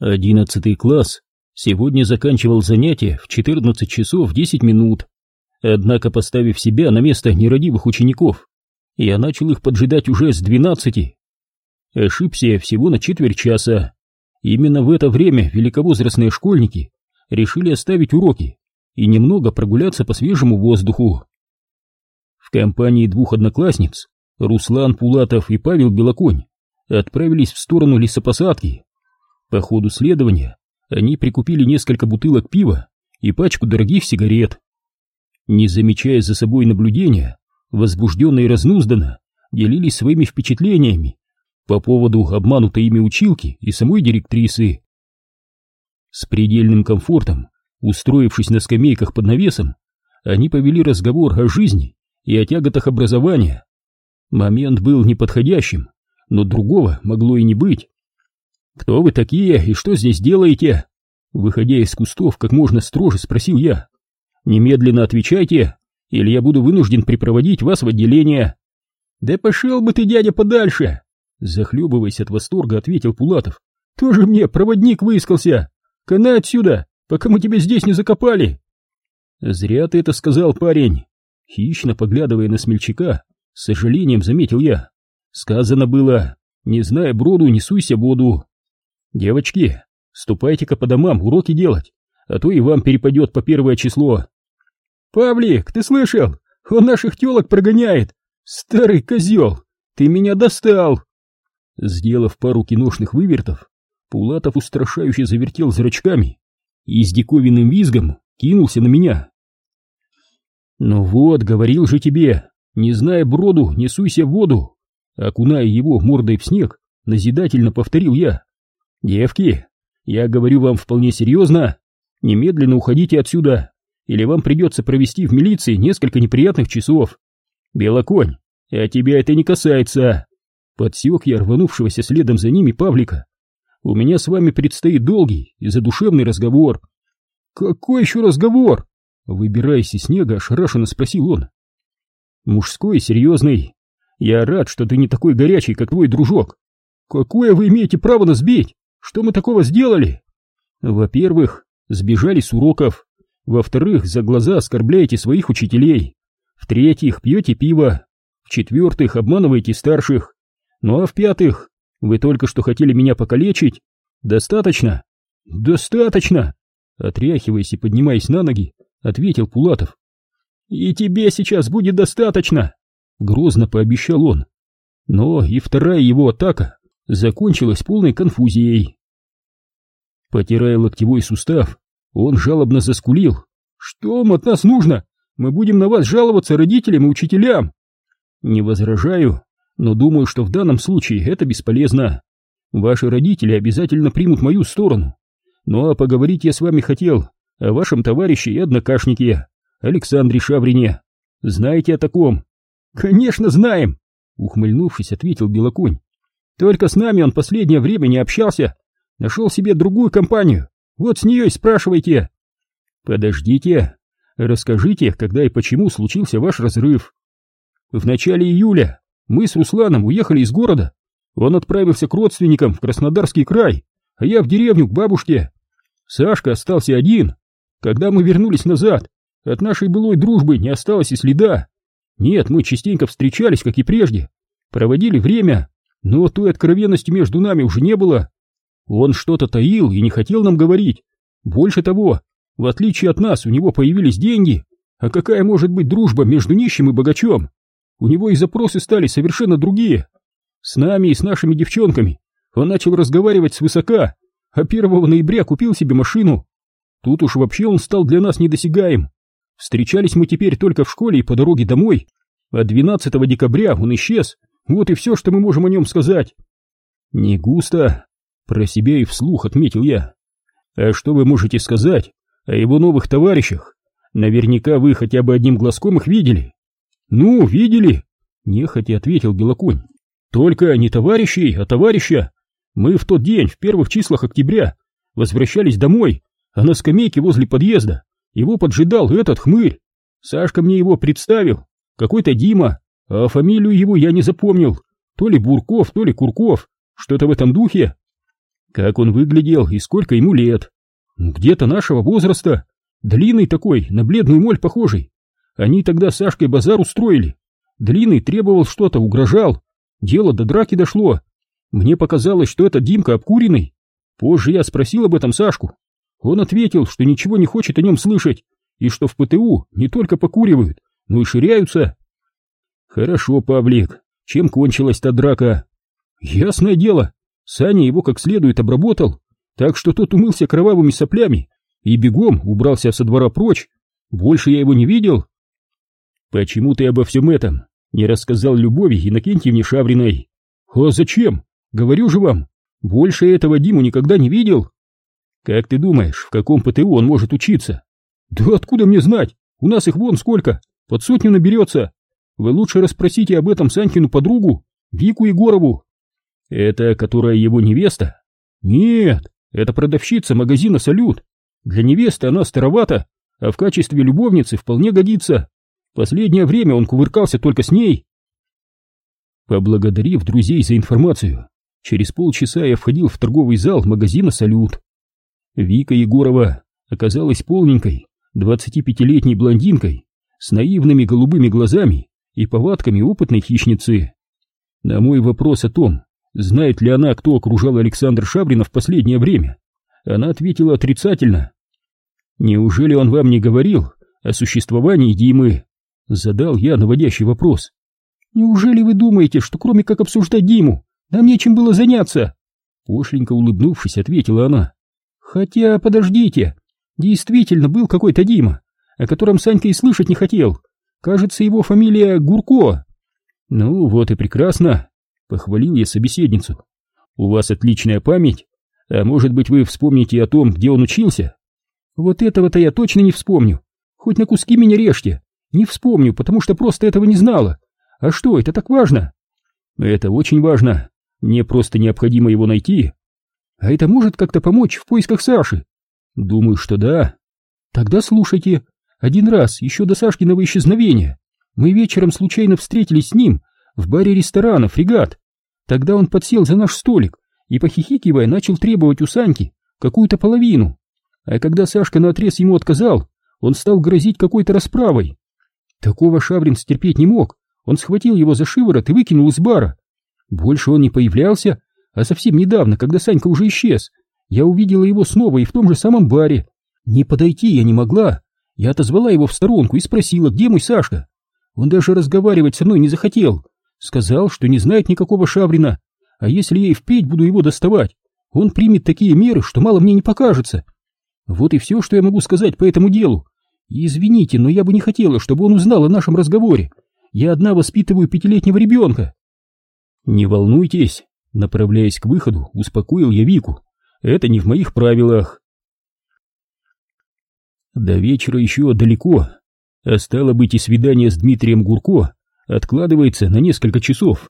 Одиннадцатый класс сегодня заканчивал занятие в 14 часов 10 минут. Однако, поставив себя на место нерадивых учеников, я начал их поджидать уже с 12. Ошибся всего на четверть часа. Именно в это время великовозрастные школьники решили оставить уроки и немного прогуляться по свежему воздуху. В компании двух одноклассниц, Руслан Пулатов и Павел Белоконь, отправились в сторону лесопосадки. По ходу следования они прикупили несколько бутылок пива и пачку дорогих сигарет. Не замечая за собой наблюдения, возбужденно и разнузданно делились своими впечатлениями по поводу обманутой ими училки и самой директрисы. С предельным комфортом, устроившись на скамейках под навесом, они повели разговор о жизни и о тяготах образования. Момент был неподходящим, но другого могло и не быть. «Кто вы такие и что здесь делаете?» Выходя из кустов, как можно строже спросил я. «Немедленно отвечайте, или я буду вынужден припроводить вас в отделение». «Да пошел бы ты, дядя, подальше!» Захлебываясь от восторга, ответил Пулатов. «Тоже мне проводник выискался! Канай отсюда, пока мы тебя здесь не закопали!» «Зря ты это сказал, парень!» Хищно поглядывая на смельчака, с сожалением заметил я. «Сказано было, не зная броду, не суйся воду!» «Девочки, ступайте-ка по домам уроки делать, а то и вам перепадет по первое число». «Павлик, ты слышал? Он наших телок прогоняет! Старый козел, ты меня достал!» Сделав пару киношных вывертов, Пулатов устрашающе завертел зрачками и с диковинным визгом кинулся на меня. «Ну вот, говорил же тебе, не зная броду, не суйся в воду!» Окуная его мордой в снег, назидательно повторил я. «Девки, я говорю вам вполне серьезно, немедленно уходите отсюда, или вам придется провести в милиции несколько неприятных часов. Белоконь, а тебя это не касается!» Подсек я рванувшегося следом за ними Павлика. «У меня с вами предстоит долгий и задушевный разговор». «Какой еще разговор?» Выбираясь из снега, ошарашенно спросил он. «Мужской серьезный. Я рад, что ты не такой горячий, как твой дружок. Какое вы имеете право нас бить? Что мы такого сделали? Во-первых, сбежали с уроков. Во-вторых, за глаза оскорбляете своих учителей. В-третьих, пьете пиво. В-четвертых, обманываете старших. Ну а в-пятых, вы только что хотели меня покалечить. Достаточно? Достаточно! Отряхиваясь и поднимаясь на ноги, ответил Пулатов. И тебе сейчас будет достаточно! Грозно пообещал он. Но и вторая его атака закончилась полной конфузией. Потирая локтевой сустав, он жалобно заскулил. «Что вам от нас нужно? Мы будем на вас жаловаться родителям и учителям!» «Не возражаю, но думаю, что в данном случае это бесполезно. Ваши родители обязательно примут мою сторону. Ну а поговорить я с вами хотел о вашем товарище и однокашнике, Александре Шаврине. Знаете о таком?» «Конечно знаем!» — ухмыльнувшись, ответил Белоконь. «Только с нами он последнее время не общался. Нашел себе другую компанию. Вот с нее и спрашивайте». «Подождите. Расскажите, когда и почему случился ваш разрыв». «В начале июля мы с Русланом уехали из города. Он отправился к родственникам в Краснодарский край, а я в деревню к бабушке. Сашка остался один. Когда мы вернулись назад, от нашей былой дружбы не осталось и следа. Нет, мы частенько встречались, как и прежде, проводили время, но той откровенности между нами уже не было. Он что-то таил и не хотел нам говорить. Больше того, в отличие от нас, у него появились деньги. А какая может быть дружба между нищим и богачом? У него и запросы стали совершенно другие. С нами и с нашими девчонками он начал разговаривать свысока, а 1 ноября купил себе машину. Тут уж вообще он стал для нас недосягаем. Встречались мы теперь только в школе и по дороге домой, а 12 декабря он исчез. Вот и все, что мы можем о нем сказать. Не густо, про себя и вслух отметил я. А что вы можете сказать о его новых товарищах? Наверняка вы хотя бы одним глазком их видели. Ну, видели, нехотя ответил Белоконь. Только не товарищей, а товарища. Мы в тот день, в первых числах октября, возвращались домой, а на скамейке возле подъезда его поджидал этот хмырь. Сашка мне его представил. Какой-то Дима, а фамилию его я не запомнил. То ли Бурков, то ли Курков. Что-то в этом духе. Как он выглядел и сколько ему лет? Где-то нашего возраста. Длинный такой, на бледную моль похожий. Они тогда с Сашкой базар устроили. Длинный требовал что-то, угрожал. Дело до драки дошло. Мне показалось, что это Димка обкуренный. Позже я спросил об этом Сашку. Он ответил, что ничего не хочет о нем слышать, и что в ПТУ не только покуривают, но и ширяются. Хорошо, Павлик, чем кончилась та драка? Ясное дело, Саня его как следует обработал, так что тот умылся кровавыми соплями и бегом убрался со двора прочь. Больше я его не видел. Почему ты обо всем этом не рассказал Любови Иннокентьевне Шавриной? А зачем? Говорю же вам, больше этого Диму никогда не видел. Как ты думаешь, в каком ПТУ он может учиться? Да откуда мне знать? У нас их вон сколько, под сотню наберется. Вы лучше расспросите об этом Санькину подругу, Вику Егорову. Это которая его невеста? Нет, это продавщица магазина «Салют». Для невесты она старовата, а в качестве любовницы вполне годится. Последнее время он кувыркался только с ней. Поблагодарив друзей за информацию, через полчаса я входил в торговый зал магазина «Салют». Вика Егорова оказалась полненькой, 25-летней блондинкой, с наивными голубыми глазами и повадками опытной хищницы. На мой вопрос о том, знает ли она, кто окружал Александр Шабрина в последнее время, она ответила отрицательно. «Неужели он вам не говорил о существовании Димы?» Задал я наводящий вопрос. «Неужели вы думаете, что кроме как обсуждать Диму, нам нечем было заняться?» Пошленько улыбнувшись, ответила она. «Хотя, подождите, действительно был какой-то Дима, о котором Санька и слышать не хотел. Кажется, его фамилия Гурко». «Ну, вот и прекрасно», — похвалил я собеседницу. «У вас отличная память, а может быть вы вспомните о том, где он учился?» «Вот этого-то я точно не вспомню. Хоть на куски меня режьте. Не вспомню, потому что просто этого не знала. А что, это так важно?» «Это очень важно. Мне просто необходимо его найти». «А это может как-то помочь в поисках Саши?» «Думаю, что да». «Тогда слушайте. Один раз, еще до Сашкиного исчезновения, мы вечером случайно встретились с ним в баре ресторана «Фрегат». Тогда он подсел за наш столик и, похихикивая, начал требовать у Саньки какую-то половину. А когда Сашка наотрез ему отказал, он стал грозить какой-то расправой. Такого Шаврин стерпеть не мог. Он схватил его за шиворот и выкинул из бара. Больше он не появлялся, а совсем недавно, когда Санька уже исчез, я увидела его снова и в том же самом баре. Не подойти я не могла. Я отозвала его в сторонку и спросила, где мой Сашка. Он даже разговаривать со мной не захотел. Сказал, что не знает никакого Шаврина, а если я и впредь буду его доставать, он примет такие меры, что мало мне не покажется. Вот и все, что я могу сказать по этому делу. Извините, но я бы не хотела, чтобы он узнал о нашем разговоре. Я одна воспитываю пятилетнего ребенка. Не волнуйтесь, направляясь к выходу, успокоил я Вику. Это не в моих правилах. До вечера еще далеко, а стало быть и свидание с Дмитрием Гурко откладывается на несколько часов.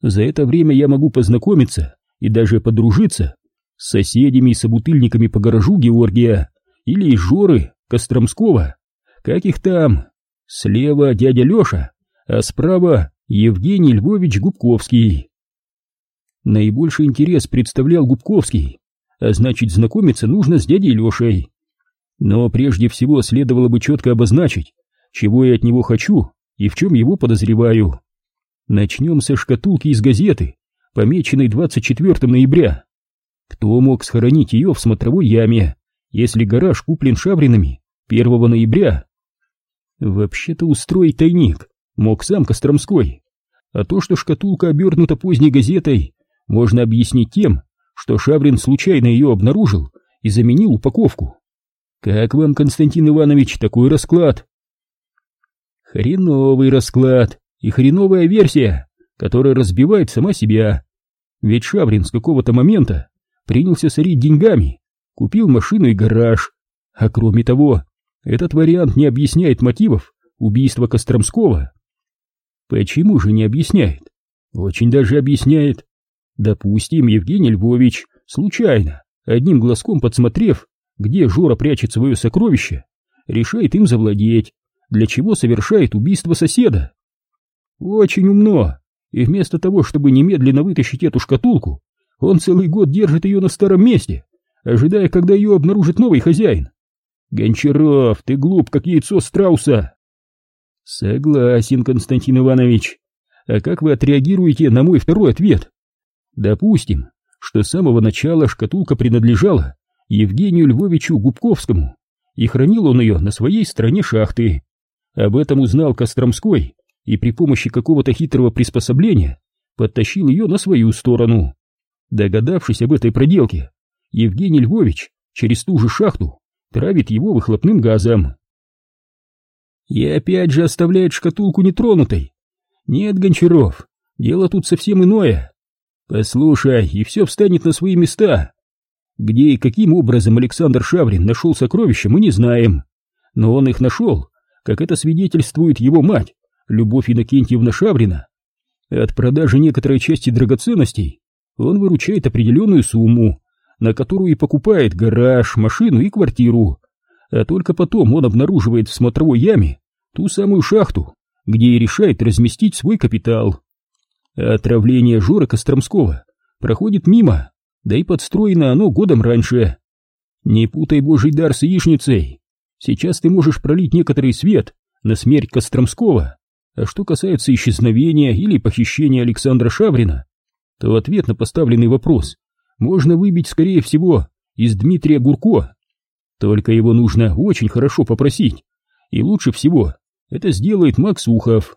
За это время я могу познакомиться и даже подружиться с соседями и собутыльниками по гаражу Георгия или из Жоры Костромского. Как их там? Слева дядя Леша, а справа Евгений Львович Губковский. Наибольший интерес представлял Губковский, а значит знакомиться нужно с дядей Лешей. Но прежде всего следовало бы четко обозначить, чего я от него хочу и в чем его подозреваю. Начнем со шкатулки из газеты, помеченной 24 ноября. Кто мог схоронить ее в смотровой яме, если гараж куплен шавринами 1 ноября? Вообще-то устроить тайник мог сам Костромской. А то, что шкатулка обернута поздней газетой, можно объяснить тем, что Шаврин случайно ее обнаружил и заменил упаковку. Как вам, Константин Иванович, такой расклад? Хреновый расклад и хреновая версия, которая разбивает сама себя. Ведь Шаврин с какого-то момента принялся сорить деньгами, купил машину и гараж. А кроме того, этот вариант не объясняет мотивов убийства Костромского. Почему же не объясняет? Очень даже объясняет. Допустим, Евгений Львович, случайно, одним глазком подсмотрев, где Жора прячет свое сокровище, решает им завладеть, для чего совершает убийство соседа. Очень умно, и вместо того, чтобы немедленно вытащить эту шкатулку, Он целый год держит ее на старом месте, ожидая, когда ее обнаружит новый хозяин. Гончаров, ты глуп, как яйцо страуса. Согласен, Константин Иванович. А как вы отреагируете на мой второй ответ? Допустим, что с самого начала шкатулка принадлежала Евгению Львовичу Губковскому, и хранил он ее на своей стороне шахты. Об этом узнал Костромской и при помощи какого-то хитрого приспособления подтащил ее на свою сторону. Догадавшись об этой проделке, Евгений Львович через ту же шахту травит его выхлопным газом. И опять же оставляет шкатулку нетронутой. Нет, Гончаров, дело тут совсем иное. Послушай, и все встанет на свои места. Где и каким образом Александр Шаврин нашел сокровища, мы не знаем. Но он их нашел, как это свидетельствует его мать, Любовь Иннокентьевна Шаврина. От продажи некоторой части драгоценностей он выручает определенную сумму, на которую и покупает гараж, машину и квартиру. А только потом он обнаруживает в смотровой яме ту самую шахту, где и решает разместить свой капитал. отравление Жора Костромского проходит мимо, да и подстроено оно годом раньше. Не путай божий дар с яичницей. Сейчас ты можешь пролить некоторый свет на смерть Костромского, а что касается исчезновения или похищения Александра Шаврина, то ответ на поставленный вопрос можно выбить, скорее всего, из Дмитрия Гурко. Только его нужно очень хорошо попросить, и лучше всего это сделает Макс Ухов.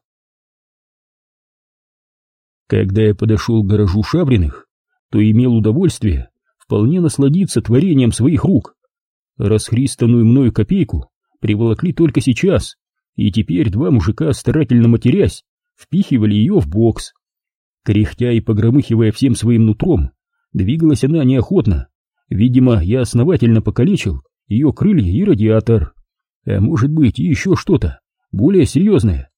Когда я подошел к гаражу Шавриных, то имел удовольствие вполне насладиться творением своих рук. Расхристанную мною копейку приволокли только сейчас, и теперь два мужика, старательно матерясь, впихивали ее в бокс. Кряхтя и погромыхивая всем своим нутром, двигалась она неохотно. Видимо, я основательно покалечил ее крылья и радиатор. А может быть, и еще что-то более серьезное.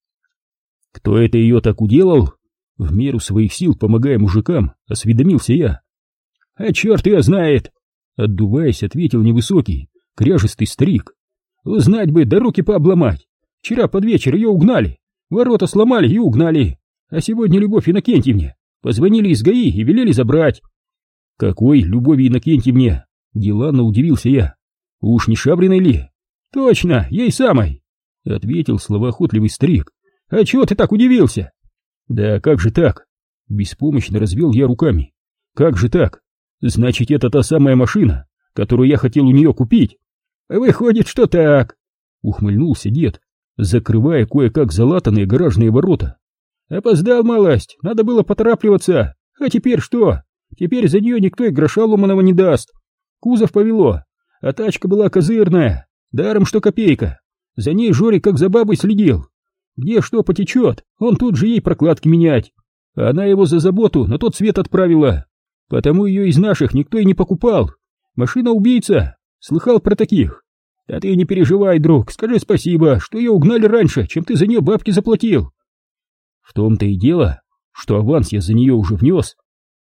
Кто это ее так уделал? В меру своих сил, помогая мужикам, осведомился я. А черт ее знает! Отдуваясь, ответил невысокий, кряжистый старик. Узнать бы, да руки пообломать. Вчера под вечер ее угнали, ворота сломали и угнали. А сегодня Любовь Иннокентьевне позвонили из ГАИ и велели забрать. Какой Любови Иннокентьевне? Деланно удивился я. Уж не Шабриной ли? Точно, ей самой, ответил словоохотливый старик. А чего ты так удивился? Да как же так? Беспомощно развел я руками. Как же так? Значит, это та самая машина, которую я хотел у нее купить. Выходит, что так. Ухмыльнулся дед, закрывая кое-как залатанные гаражные ворота. Опоздал малость, надо было поторапливаться. А теперь что? Теперь за нее никто и гроша ломаного не даст. Кузов повело, а тачка была козырная, даром что копейка. За ней Жорик как за бабой следил. Где что потечет, он тут же ей прокладки менять. Она его за заботу на тот свет отправила. Потому ее из наших никто и не покупал. Машина-убийца. Слыхал про таких? Да ты не переживай, друг, скажи спасибо, что ее угнали раньше, чем ты за нее бабки заплатил. В том-то и дело, что аванс я за нее уже внес.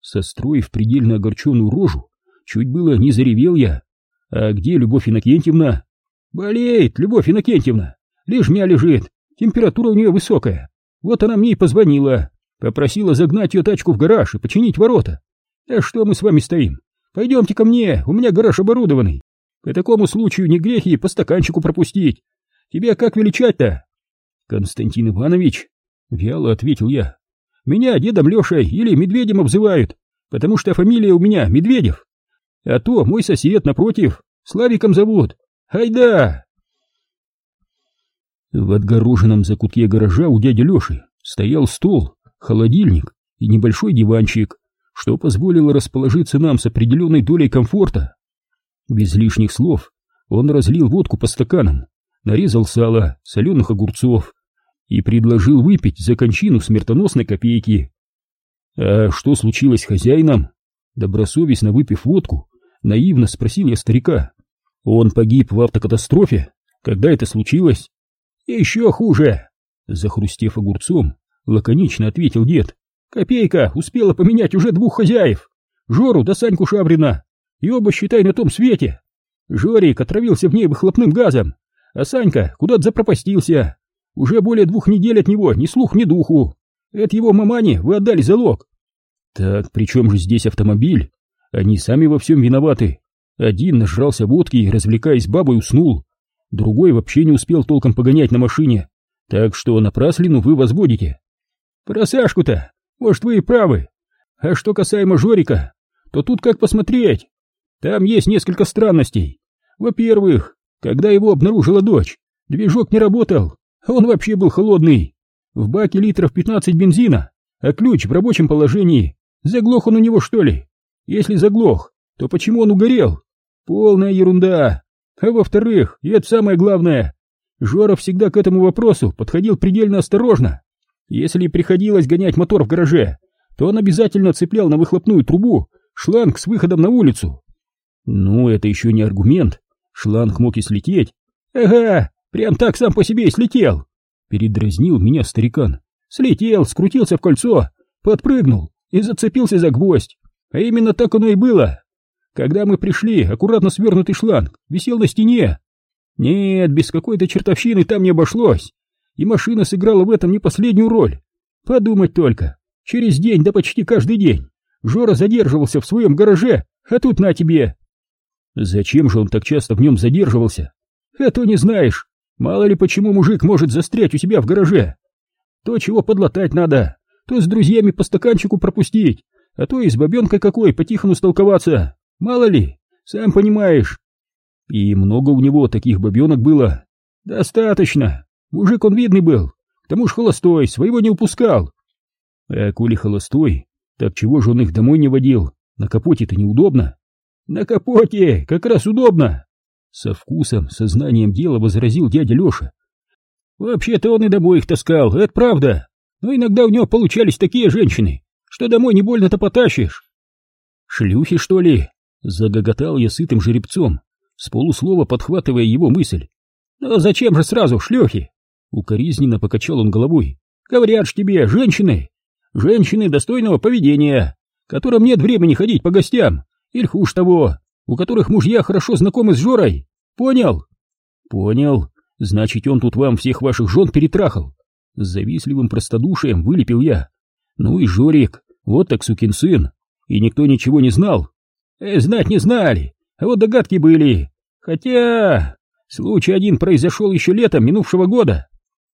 Состроив предельно огорченную рожу, чуть было не заревел я. А где Любовь Иннокентьевна? Болеет Любовь Иннокентьевна. Лежмя лежит, температура у нее высокая. Вот она мне и позвонила. Попросила загнать ее тачку в гараж и починить ворота. А что мы с вами стоим? Пойдемте ко мне, у меня гараж оборудованный. По такому случаю не грехи по стаканчику пропустить. Тебя как величать-то? Константин Иванович, вяло ответил я. Меня дедом Лешей или Медведем обзывают, потому что фамилия у меня Медведев. А то мой сосед напротив, Славиком зовут. Айда! В отгороженном закутке гаража у дяди Леши стоял стол, холодильник и небольшой диванчик, что позволило расположиться нам с определенной долей комфорта. Без лишних слов он разлил водку по стаканам, нарезал сало, соленых огурцов и предложил выпить за кончину смертоносной копейки. «А что случилось с хозяином?» Добросовестно выпив водку, наивно спросил я старика. «Он погиб в автокатастрофе? Когда это случилось?» «Еще хуже!» Захрустев огурцом, лаконично ответил дед. «Копейка успела поменять уже двух хозяев, Жору да Саньку Шабрина, и оба, считай, на том свете. Жорик отравился в ней выхлопным газом, а Санька куда-то запропастился. Уже более двух недель от него ни слух, ни духу. Это его мамане вы отдали залог. Так при чем же здесь автомобиль? Они сами во всем виноваты. Один нажрался водки развлекаясь бабой, уснул. Другой вообще не успел толком погонять на машине. Так что напраслину вы возводите. Про Сашку-то, может, вы и правы. А что касаемо Жорика, то тут как посмотреть. Там есть несколько странностей. Во-первых, когда его обнаружила дочь, движок не работал, он вообще был холодный. В баке литров 15 бензина, а ключ в рабочем положении. Заглох он у него, что ли? Если заглох, то почему он угорел? Полная ерунда. А во-вторых, и это самое главное, Жора всегда к этому вопросу подходил предельно осторожно. Если приходилось гонять мотор в гараже, то он обязательно цеплял на выхлопную трубу шланг с выходом на улицу. Ну, это еще не аргумент. Шланг мог и слететь. Ага, прям так сам по себе и слетел. Передразнил меня старикан. Слетел, скрутился в кольцо, подпрыгнул и зацепился за гвоздь. А именно так оно и было. Когда мы пришли, аккуратно свернутый шланг висел на стене. Нет, без какой-то чертовщины там не обошлось. И машина сыграла в этом не последнюю роль. Подумать только, через день, да почти каждый день, Жора задерживался в своем гараже, а тут на тебе. Зачем же он так часто в нем задерживался? А то не знаешь. Мало ли почему мужик может застрять у себя в гараже. То, чего подлатать надо, то с друзьями по стаканчику пропустить, а то и с бабенкой какой по-тихому столковаться. Мало ли, сам понимаешь. И много у него таких бабенок было. Достаточно. Мужик он видный был. К тому ж холостой, своего не упускал. А коли холостой, так чего же он их домой не водил? На капоте-то неудобно. На капоте как раз удобно. Со вкусом, сознанием дела возразил дядя Леша. Вообще-то он и домой их таскал, это правда. Но иногда у него получались такие женщины, что домой не больно-то потащишь. Шлюхи, что ли? Загоготал я сытым жеребцом, с полуслова подхватывая его мысль. «Но зачем же сразу шлюхи?» Укоризненно покачал он головой. «Говорят ж тебе, женщины! Женщины достойного поведения, которым нет времени ходить по гостям, или хуже того, у которых мужья хорошо знакомы с Жорой. Понял?» «Понял. Значит, он тут вам всех ваших жен перетрахал». С завистливым простодушием вылепил я. «Ну и Жорик, вот так сукин сын. И никто ничего не знал, Э, знать не знали, а вот догадки были. Хотя... Случай один произошел еще летом минувшего года.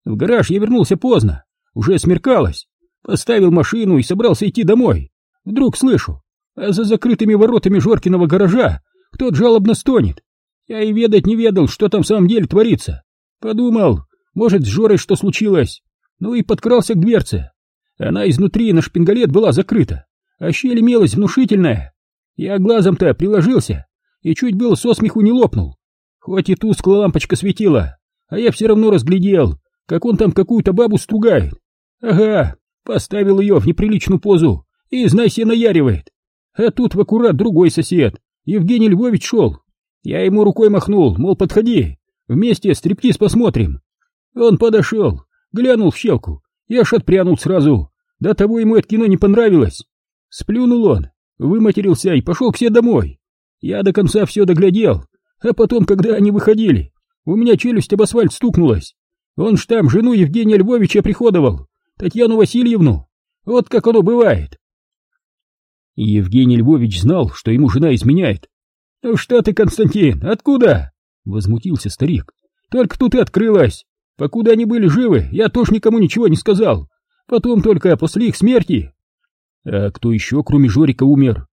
В гараж я вернулся поздно, уже смеркалось. Поставил машину и собрался идти домой. Вдруг слышу, а за закрытыми воротами Жоркиного гаража кто-то жалобно стонет. Я и ведать не ведал, что там в самом деле творится. Подумал, может, с Жорой что случилось. Ну и подкрался к дверце. Она изнутри на шпингалет была закрыта, а щель имелась внушительная. Я глазом-то приложился и чуть было со смеху не лопнул. Хоть и тусклая лампочка светила, а я все равно разглядел, как он там какую-то бабу стругает. Ага, поставил ее в неприличную позу и, знай себе, наяривает. А тут в аккурат другой сосед, Евгений Львович шел. Я ему рукой махнул, мол, подходи, вместе стриптиз посмотрим. Он подошел, глянул в щелку, я аж отпрянул сразу. До того ему это кино не понравилось. Сплюнул он выматерился и пошел к себе домой. Я до конца все доглядел, а потом, когда они выходили, у меня челюсть об асфальт стукнулась. Он ж там жену Евгения Львовича приходовал, Татьяну Васильевну. Вот как оно бывает. Евгений Львович знал, что ему жена изменяет. «Ну что ты, Константин, откуда?» — возмутился старик. «Только тут и открылась. Покуда они были живы, я тоже никому ничего не сказал. Потом только после их смерти а кто еще, кроме Жорика, умер?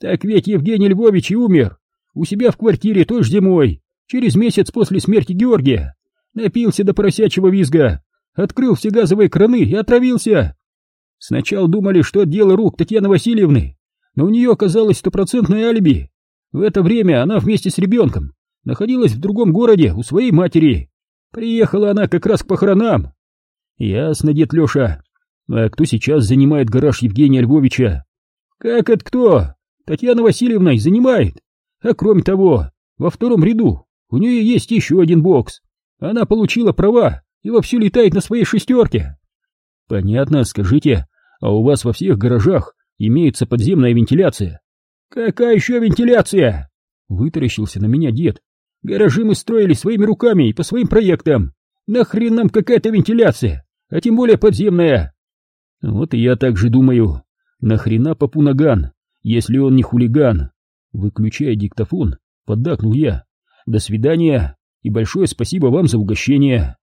Так ведь Евгений Львович и умер. У себя в квартире той же зимой, через месяц после смерти Георгия. Напился до поросячьего визга, открыл все газовые краны и отравился. Сначала думали, что дело рук Татьяны Васильевны, но у нее оказалось стопроцентное алиби. В это время она вместе с ребенком находилась в другом городе у своей матери. Приехала она как раз к похоронам. Ясно, дед Леша, а кто сейчас занимает гараж Евгения Львовича? Как это кто? Татьяна Васильевна и занимает. А кроме того, во втором ряду у нее есть еще один бокс. Она получила права и вовсю летает на своей шестерке. Понятно, скажите, а у вас во всех гаражах имеется подземная вентиляция? Какая еще вентиляция? Вытаращился на меня дед. Гаражи мы строили своими руками и по своим проектам. Нахрен нам какая-то вентиляция, а тем более подземная. Вот и я так же думаю. Нахрена попу наган, если он не хулиган? Выключая диктофон, поддакнул я. До свидания и большое спасибо вам за угощение.